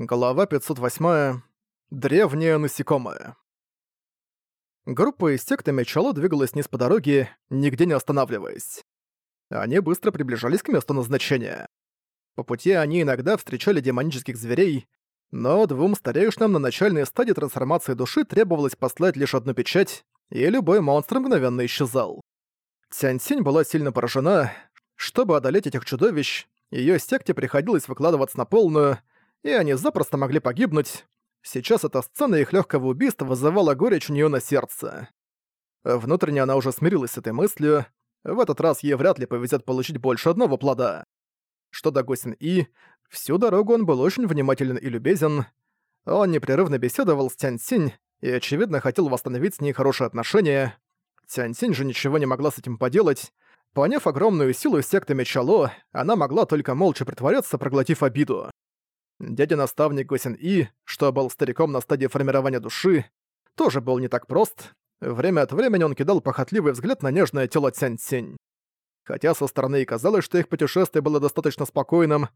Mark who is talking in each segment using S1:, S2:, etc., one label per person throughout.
S1: Глава 508. Древнее насекомое. Группа из секты Мечало двигалась вниз по дороге, нигде не останавливаясь. Они быстро приближались к месту назначения. По пути они иногда встречали демонических зверей, но двум старейшинам на начальной стадии трансформации души требовалось послать лишь одну печать, и любой монстр мгновенно исчезал. Цянь-Синь была сильно поражена. Чтобы одолеть этих чудовищ, её секте приходилось выкладываться на полную, и они запросто могли погибнуть. Сейчас эта сцена их легкого убийства вызывала горечь у нее на сердце. Внутренне она уже смирилась с этой мыслью. В этот раз ей вряд ли повезет получить больше одного плода. Что до Госин И, всю дорогу он был очень внимателен и любезен. Он непрерывно беседовал с Тянь Синь и, очевидно, хотел восстановить с ней хорошие отношения. Тянь Синь же ничего не могла с этим поделать. Поняв огромную силу секты Мечало, она могла только молча притворяться, проглотив обиду. Дядя-наставник Госин И, что был стариком на стадии формирования души, тоже был не так прост. Время от времени он кидал похотливый взгляд на нежное тело Цянь-Цинь. Хотя со стороны и казалось, что их путешествие было достаточно спокойным,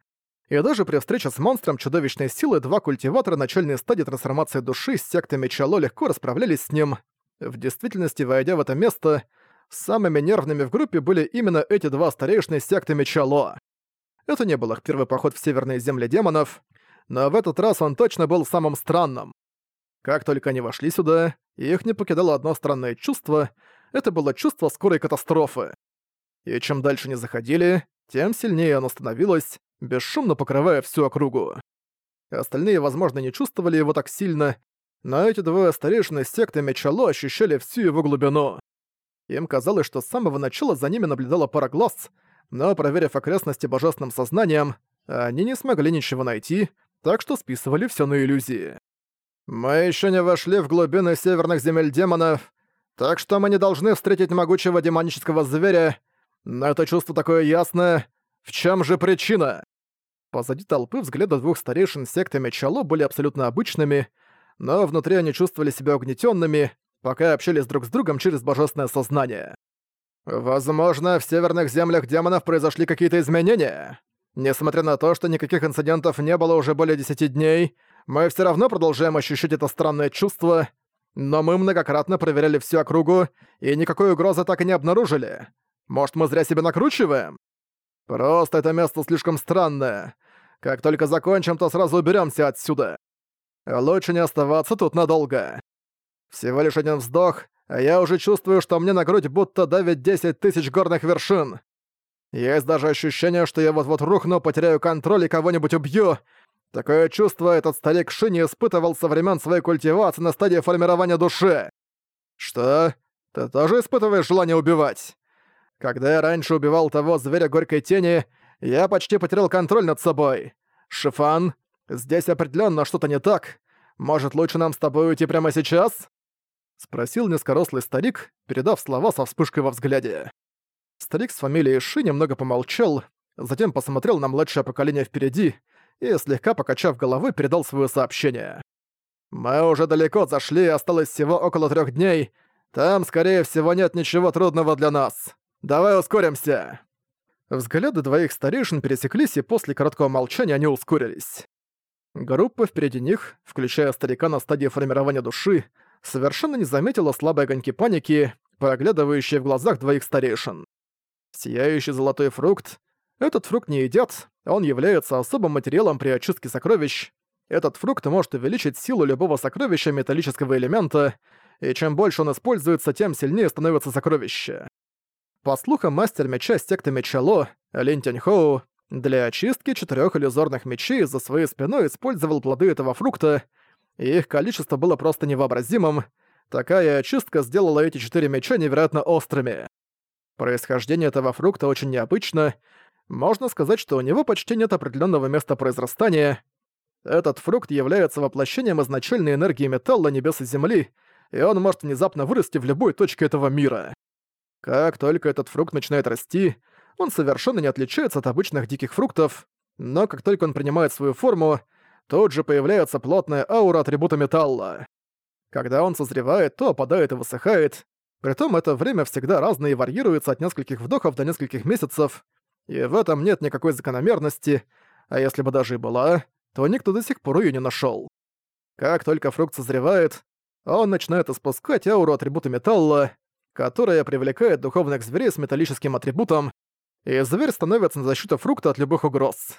S1: и даже при встрече с монстром чудовищной силы два культиватора начальной стадии трансформации души с сектами Чало легко расправлялись с ним. В действительности, войдя в это место, самыми нервными в группе были именно эти два старейшины секты Мечало. Это не был их первый поход в северные земли демонов, но в этот раз он точно был самым странным. Как только они вошли сюда, их не покидало одно странное чувство — это было чувство скорой катастрофы. И чем дальше они заходили, тем сильнее оно становилось, бесшумно покрывая всю округу. Остальные, возможно, не чувствовали его так сильно, но эти двое старейшины секты Мечало ощущали всю его глубину. Им казалось, что с самого начала за ними наблюдала пара глаз, но, проверив окрестности божественным сознанием, они не смогли ничего найти, так что списывали все на иллюзии. «Мы еще не вошли в глубины северных земель демонов, так что мы не должны встретить могучего демонического зверя, но это чувство такое ясное. В чем же причина?» Позади толпы взгляды двух старейшин секты Мечало были абсолютно обычными, но внутри они чувствовали себя угнетенными, пока общались друг с другом через божественное сознание. «Возможно, в северных землях демонов произошли какие-то изменения. Несмотря на то, что никаких инцидентов не было уже более десяти дней, мы все равно продолжаем ощущать это странное чувство, но мы многократно проверяли всю округу и никакой угрозы так и не обнаружили. Может, мы зря себя накручиваем? Просто это место слишком странное. Как только закончим, то сразу уберемся отсюда. Лучше не оставаться тут надолго. Всего лишь один вздох, а я уже чувствую, что мне на грудь будто давит 10 тысяч горных вершин. Есть даже ощущение, что я вот-вот рухну, потеряю контроль и кого-нибудь убью. Такое чувство этот старик Ши не испытывал со времен своей культивации на стадии формирования души. Что? Ты тоже испытываешь желание убивать? Когда я раньше убивал того зверя горькой тени, я почти потерял контроль над собой. Шифан, здесь определенно что-то не так. Может, лучше нам с тобой уйти прямо сейчас? Спросил низкорослый старик, передав слова со вспышкой во взгляде. Старик с фамилией Ши немного помолчал, затем посмотрел на младшее поколение впереди и, слегка покачав головой, передал свое сообщение. «Мы уже далеко зашли, осталось всего около трех дней. Там, скорее всего, нет ничего трудного для нас. Давай ускоримся!» Взгляды двоих старейшин пересеклись, и после короткого молчания они ускорились. Группа впереди них, включая старика на стадии формирования души, совершенно не заметила слабой огоньки паники, проглядывающие в глазах двоих старейшин. Сияющий золотой фрукт. Этот фрукт не едят, он является особым материалом при очистке сокровищ. Этот фрукт может увеличить силу любого сокровища металлического элемента, и чем больше он используется, тем сильнее становится сокровище. По слухам, мастер меча секты Мечало, Лин Тяньхоу, для очистки четырех иллюзорных мечей за своей спиной использовал плоды этого фрукта, и их количество было просто невообразимым. Такая очистка сделала эти четыре меча невероятно острыми. Происхождение этого фрукта очень необычно. Можно сказать, что у него почти нет определенного места произрастания. Этот фрукт является воплощением изначальной энергии металла небес и земли, и он может внезапно вырасти в любой точке этого мира. Как только этот фрукт начинает расти, он совершенно не отличается от обычных диких фруктов, но как только он принимает свою форму, тут же появляется плотная аура атрибута металла. Когда он созревает, то опадает и высыхает, Притом это время всегда разное и варьируется от нескольких вдохов до нескольких месяцев, и в этом нет никакой закономерности, а если бы даже и была, то никто до сих пор её не нашёл. Как только фрукт созревает, он начинает испускать ауру атрибута металла, которая привлекает духовных зверей с металлическим атрибутом, и зверь становится на защиту фрукта от любых угроз.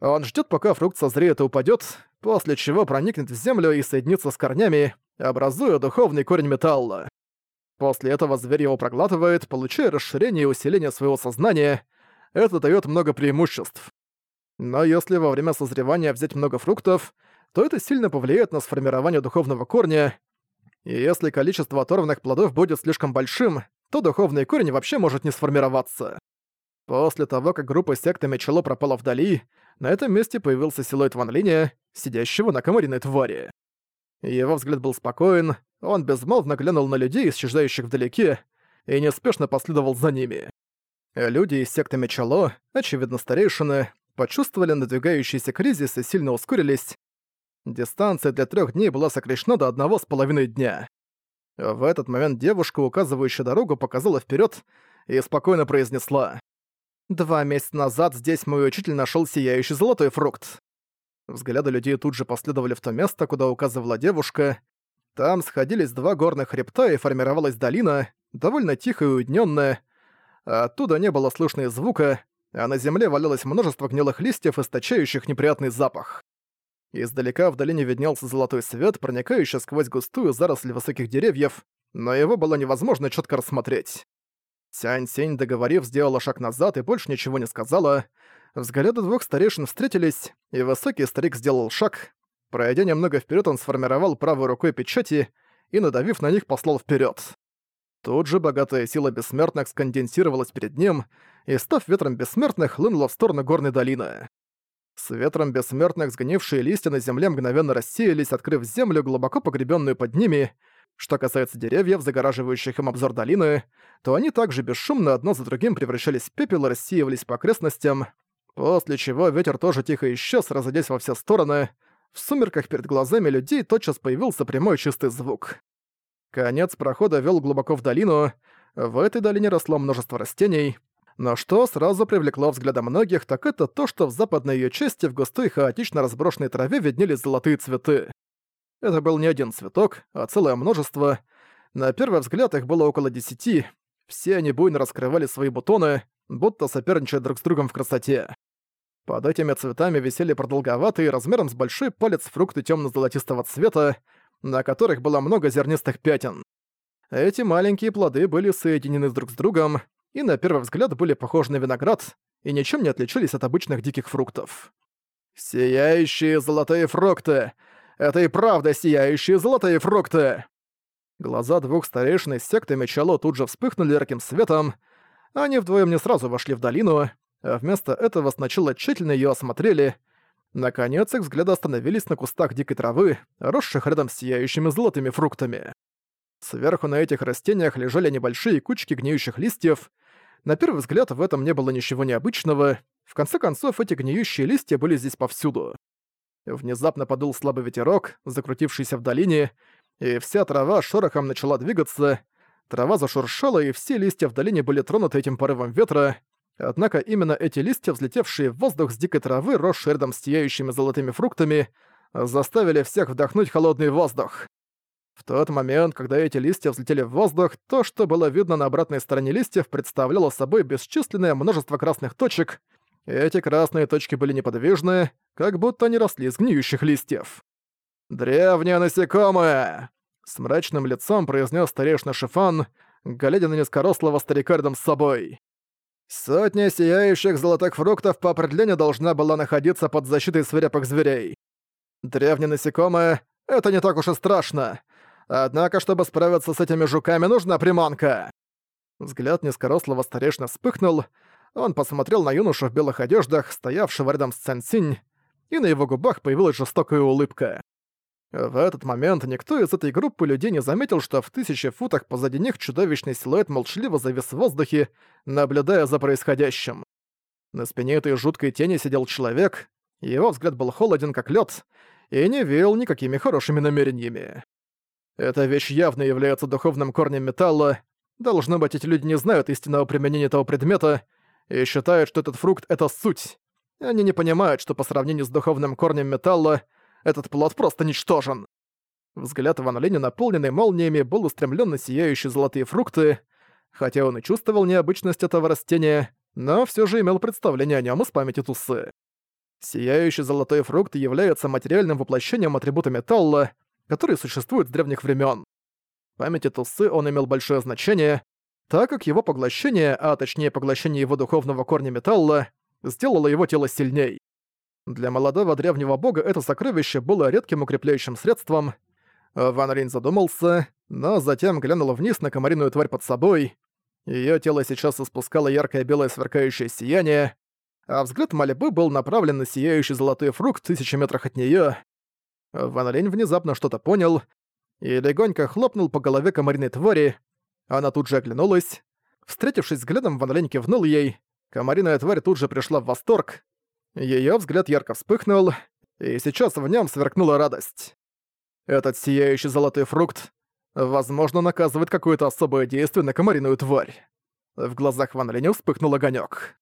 S1: Он ждет, пока фрукт созреет и упадет, после чего проникнет в землю и соединится с корнями, образуя духовный корень металла. После этого зверь его проглатывает, получая расширение и усиление своего сознания. Это дает много преимуществ. Но если во время созревания взять много фруктов, то это сильно повлияет на сформирование духовного корня, и если количество оторванных плодов будет слишком большим, то духовный корень вообще может не сформироваться. После того, как группа секты Мечело пропала вдали, на этом месте появился силуэт Ван Линя, сидящего на комариной твари. Его взгляд был спокоен, он безмолвно глянул на людей, исчезающих вдалеке, и неспешно последовал за ними. Люди из секты Мечело, очевидно старейшины, почувствовали надвигающийся кризис и сильно ускорились. Дистанция для трех дней была сокращена до одного с половиной дня. В этот момент девушка, указывающая дорогу, показала вперед и спокойно произнесла. «Два месяца назад здесь мой учитель нашел сияющий золотой фрукт». Взгляды людей тут же последовали в то место, куда указывала девушка. Там сходились два горных хребта и формировалась долина, довольно тихая и уединённая. Оттуда не было слышно и звука, а на земле валялось множество гнилых листьев, источающих неприятный запах. Издалека в долине виднелся золотой свет, проникающий сквозь густую заросль высоких деревьев, но его было невозможно четко рассмотреть. Сянь-Сень, договорив, сделала шаг назад и больше ничего не сказала. Взгляды двух старейшин встретились, и высокий старик сделал шаг. Пройдя немного вперед, он сформировал правой рукой печати и, надавив на них, послал вперед. Тут же богатая сила бессмертных сконденсировалась перед ним и, став ветром бессмертных, хлынула в сторону горной долины. С ветром бессмертных сгнившие листья на земле мгновенно рассеялись, открыв землю, глубоко погребенную под ними. Что касается деревьев, загораживающих им обзор долины, то они также бесшумно одно за другим превращались в пепел и рассеивались по окрестностям, после чего ветер тоже тихо исчез, разойдясь во все стороны. В сумерках перед глазами людей тотчас появился прямой чистый звук. Конец прохода вел глубоко в долину. В этой долине росло множество растений. Но что сразу привлекло взгляда многих, так это то, что в западной ее части в густой хаотично разброшенной траве виднелись золотые цветы. Это был не один цветок, а целое множество. На первый взгляд их было около десяти. Все они буйно раскрывали свои бутоны, будто соперничая друг с другом в красоте. Под этими цветами висели продолговатые, размером с большой палец фрукты темно-золотистого цвета, на которых было много зернистых пятен. Эти маленькие плоды были соединены друг с другом и на первый взгляд были похожи на виноград и ничем не отличались от обычных диких фруктов. «Сияющие золотые фрукты! Это и правда сияющие золотые фрукты!» Глаза двух старейшин из секты Мечало тут же вспыхнули ярким светом. Они вдвоем не сразу вошли в долину, а вместо этого сначала тщательно ее осмотрели — Наконец их взгляды остановились на кустах дикой травы, росших рядом с сияющими золотыми фруктами. Сверху на этих растениях лежали небольшие кучки гниющих листьев. На первый взгляд в этом не было ничего необычного. В конце концов, эти гниющие листья были здесь повсюду. Внезапно подул слабый ветерок, закрутившийся в долине, и вся трава шорохом начала двигаться. Трава зашуршала, и все листья в долине были тронуты этим порывом ветра. Однако именно эти листья, взлетевшие в воздух с дикой травы, росшие рядом с сияющими золотыми фруктами, заставили всех вдохнуть холодный воздух. В тот момент, когда эти листья взлетели в воздух, то, что было видно на обратной стороне листьев, представляло собой бесчисленное множество красных точек. Эти красные точки были неподвижны, как будто они росли из гниющих листьев. «Древнее насекомое!» С мрачным лицом произнес старейшина Шифан, глядя на низкорослого старика рядом с собой. Сотня сияющих золотых фруктов по определению должна была находиться под защитой свирепых зверей. Древнее насекомое — это не так уж и страшно. Однако, чтобы справиться с этими жуками, нужна приманка. Взгляд низкорослого старейшины вспыхнул, он посмотрел на юношу в белых одеждах, стоявшего рядом с Цэнсинь, и на его губах появилась жестокая улыбка. В этот момент никто из этой группы людей не заметил, что в тысячи футах позади них чудовищный силуэт молчаливо завис в воздухе, наблюдая за происходящим. На спине этой жуткой тени сидел человек, его взгляд был холоден как лед и не веял никакими хорошими намерениями. Эта вещь явно является духовным корнем металла, должно быть, эти люди не знают истинного применения этого предмета и считают, что этот фрукт — это суть. Они не понимают, что по сравнению с духовным корнем металла, этот плод просто ничтожен. Взгляд Ван Линя, наполненный молниями, был устремлен на сияющие золотые фрукты, хотя он и чувствовал необычность этого растения, но все же имел представление о нем из памяти Тусы. Сияющий золотой фрукт является материальным воплощением атрибута металла, который существует с древних времен. В памяти Тусы он имел большое значение, так как его поглощение, а точнее поглощение его духовного корня металла, сделало его тело сильней. Для молодого древнего бога это сокровище было редким укрепляющим средством. Ван Рейн задумался, но затем глянул вниз на комариную тварь под собой. Её тело сейчас испускало яркое белое сверкающее сияние, а взгляд мольбы был направлен на сияющий золотой фрукт в тысячи метрах от неё. Ван Лень внезапно что-то понял и легонько хлопнул по голове комариной твари. Она тут же оглянулась. Встретившись взглядом, Ван Лень кивнул ей. Комариная тварь тут же пришла в восторг. Её взгляд ярко вспыхнул, и сейчас в нём сверкнула радость. Этот сияющий золотой фрукт Возможно, наказывает какое-то особое действие на комариную тварь. В глазах Ван Линя вспыхнул огонёк.